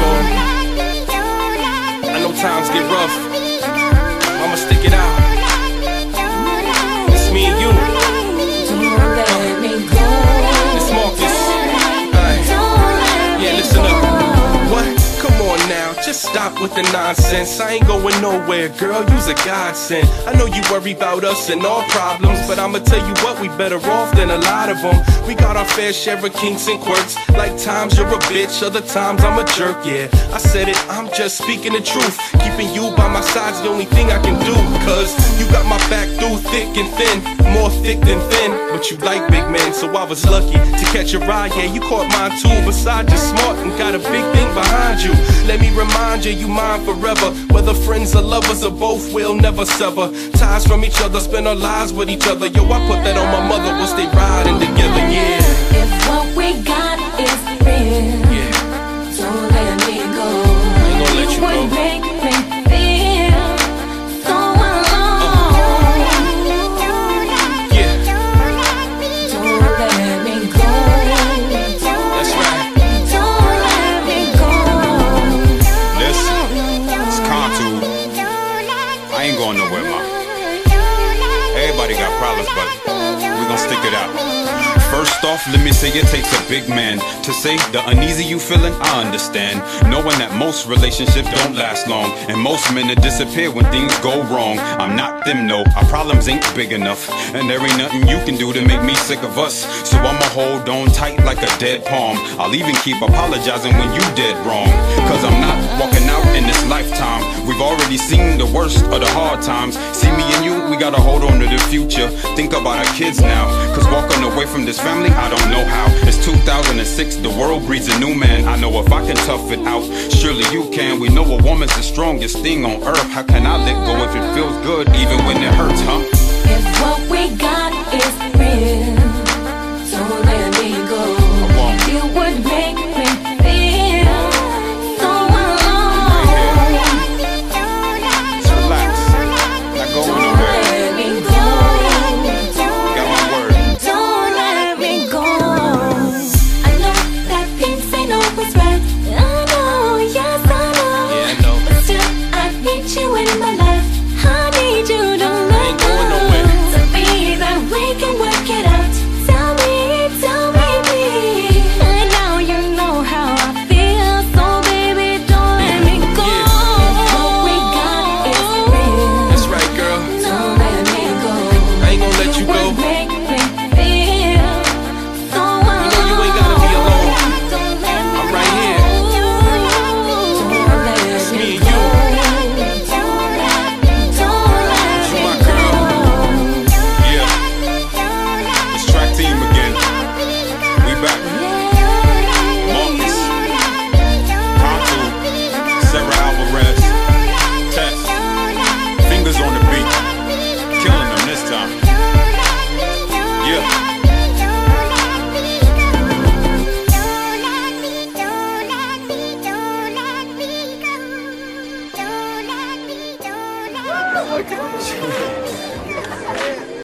going. I know times get rough. I'ma stick it out. Stop with the nonsense. I ain't going nowhere, girl. You's a godsend. I know you worry about us and our problems, but I'ma tell you what, we better off than a lot of them. We got our fair share of kinks and quirks. Like times you're a bitch, other times I'm a jerk. Yeah, I said it, I'm just speaking the truth. Keeping you by my side's the only thing I can do. Cause you got my back through thick and thin, more thick than thin. But you like big men, so I was lucky to catch a ride. Yeah, you caught mine too. Besides, you're smart and got a big thing behind you. Let me remind you, you mine forever. Whether friends or lovers or both, we'll never sever. Ties from each other, spend our lives with each other. Yo, I put that on my mother, we'll stay riding together. Yeah, If what we got is real, going nowhere, ma. Everybody got problems, but we gon' stick it out. First off, let me say it takes a big man to say the uneasy you feeling. I understand, knowing that most relationships don't last long, and most men that disappear when things go wrong. I'm not them, no. Our problems ain't big enough, and there ain't nothing you can do to make me sick of us. So I'ma hold on tight like a dead palm. I'll even keep apologizing when you dead wrong, cause I'm not walking out in this lifetime. We've already seen the worst of the hard times. See me and you, we gotta hold on to the future. Think about our kids now, cause walking away from this family, I don't know how. It's 2006, the world breeds a new man. I know if I can tough it out, surely you can. We know a woman's the strongest thing on earth. How can I let go you in my life. my gosh.